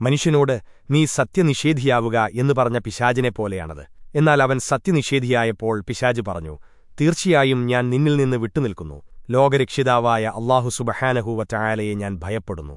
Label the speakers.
Speaker 1: മനുഷ്യനോട് നീ സത്യനിഷേധിയാവുക എന്നു പറഞ്ഞ പിശാചിനെപ്പോലെയാണത് എന്നാൽ അവൻ സത്യനിഷേധിയായപ്പോൾ പിശാജ് പറഞ്ഞു തീർച്ചയായും ഞാൻ നിന്നിൽ നിന്ന് വിട്ടുനിൽക്കുന്നു. ലോകരക്ഷിതാവായ അള്ളാഹു സുബഹാനഹൂവ ചായാലയെ ഞാൻ ഭയപ്പെടുന്നു.